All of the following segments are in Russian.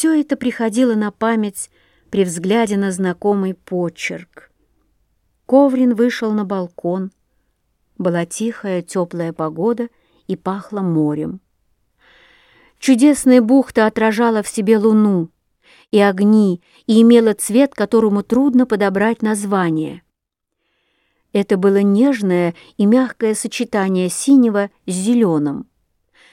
Все это приходило на память при взгляде на знакомый почерк. Коврин вышел на балкон. Была тихая, теплая погода и пахло морем. Чудесная бухта отражала в себе луну и огни и имела цвет, которому трудно подобрать название. Это было нежное и мягкое сочетание синего с зеленым.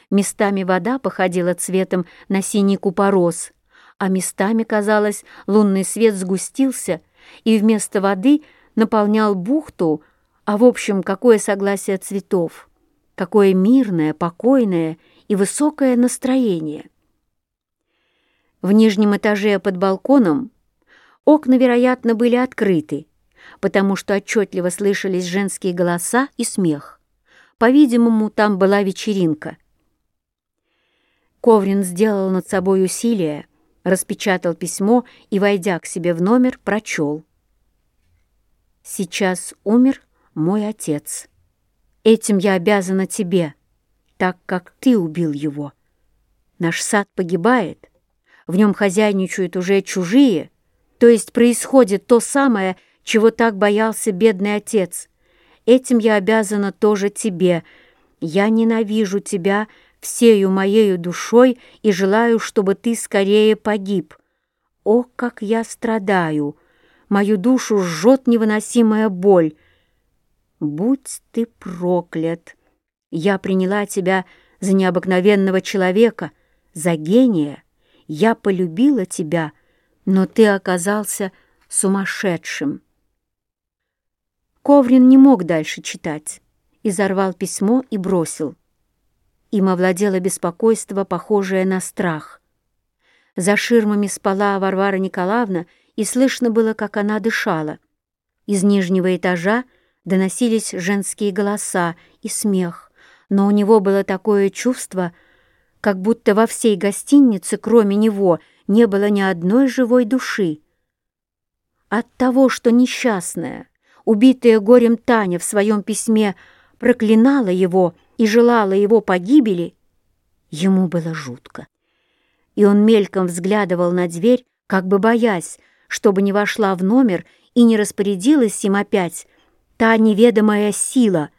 Местами вода походила цветом на синий купорос, а местами, казалось, лунный свет сгустился и вместо воды наполнял бухту, а в общем, какое согласие цветов, какое мирное, покойное и высокое настроение. В нижнем этаже под балконом окна, вероятно, были открыты, потому что отчетливо слышались женские голоса и смех. По-видимому, там была вечеринка — Коврин сделал над собой усилие, распечатал письмо и, войдя к себе в номер, прочел. «Сейчас умер мой отец. Этим я обязана тебе, так как ты убил его. Наш сад погибает, в нем хозяйничают уже чужие, то есть происходит то самое, чего так боялся бедный отец. Этим я обязана тоже тебе. Я ненавижу тебя, — всею моею душой и желаю, чтобы ты скорее погиб. О, как я страдаю! Мою душу жжет невыносимая боль. Будь ты проклят! Я приняла тебя за необыкновенного человека, за гения. Я полюбила тебя, но ты оказался сумасшедшим. Коврин не мог дальше читать, изорвал письмо и бросил. Им овладело беспокойство, похожее на страх. За ширмами спала Варвара Николаевна, и слышно было, как она дышала. Из нижнего этажа доносились женские голоса и смех, но у него было такое чувство, как будто во всей гостинице, кроме него, не было ни одной живой души. От того, что несчастная, убитая горем Таня в своем письме проклинала его, — и желала его погибели, ему было жутко. И он мельком взглядывал на дверь, как бы боясь, чтобы не вошла в номер и не распорядилась им опять та неведомая сила,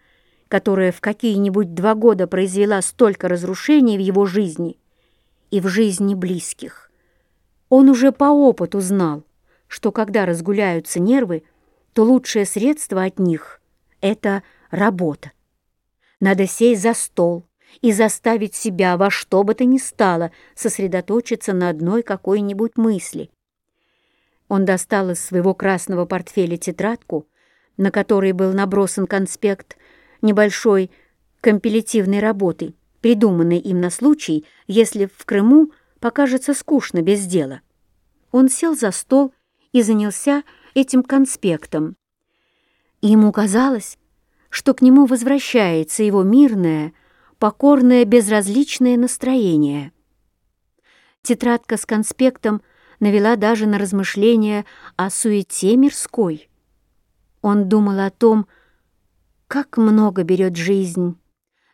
которая в какие-нибудь два года произвела столько разрушений в его жизни и в жизни близких. Он уже по опыту знал, что когда разгуляются нервы, то лучшее средство от них — это работа. Надо сесть за стол и заставить себя во что бы то ни стало сосредоточиться на одной какой-нибудь мысли. Он достал из своего красного портфеля тетрадку, на которой был набросан конспект небольшой компилятивной работы, придуманной им на случай, если в Крыму покажется скучно без дела. Он сел за стол и занялся этим конспектом. ему казалось, что к нему возвращается его мирное, покорное, безразличное настроение. Тетрадка с конспектом навела даже на размышления о суете мирской. Он думал о том, как много берет жизнь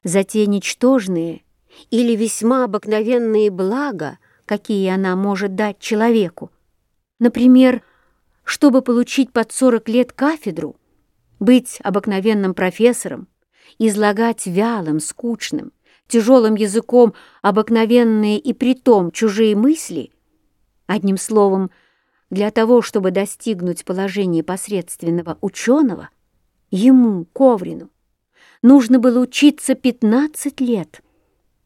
за те ничтожные или весьма обыкновенные блага, какие она может дать человеку. Например, чтобы получить под 40 лет кафедру, быть обыкновенным профессором, излагать вялым, скучным, тяжелым языком обыкновенные и притом чужие мысли, одним словом, для того, чтобы достигнуть положения посредственного ученого, ему, Коврину, нужно было учиться 15 лет,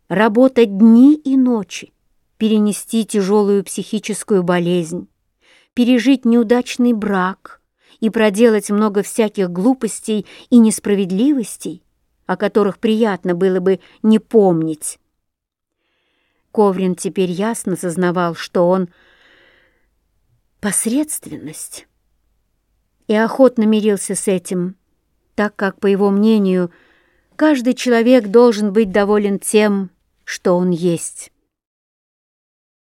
работать дни и ночи, перенести тяжелую психическую болезнь, пережить неудачный брак — и проделать много всяких глупостей и несправедливостей, о которых приятно было бы не помнить. Коврин теперь ясно сознавал, что он посредственность, и охотно мирился с этим, так как, по его мнению, каждый человек должен быть доволен тем, что он есть.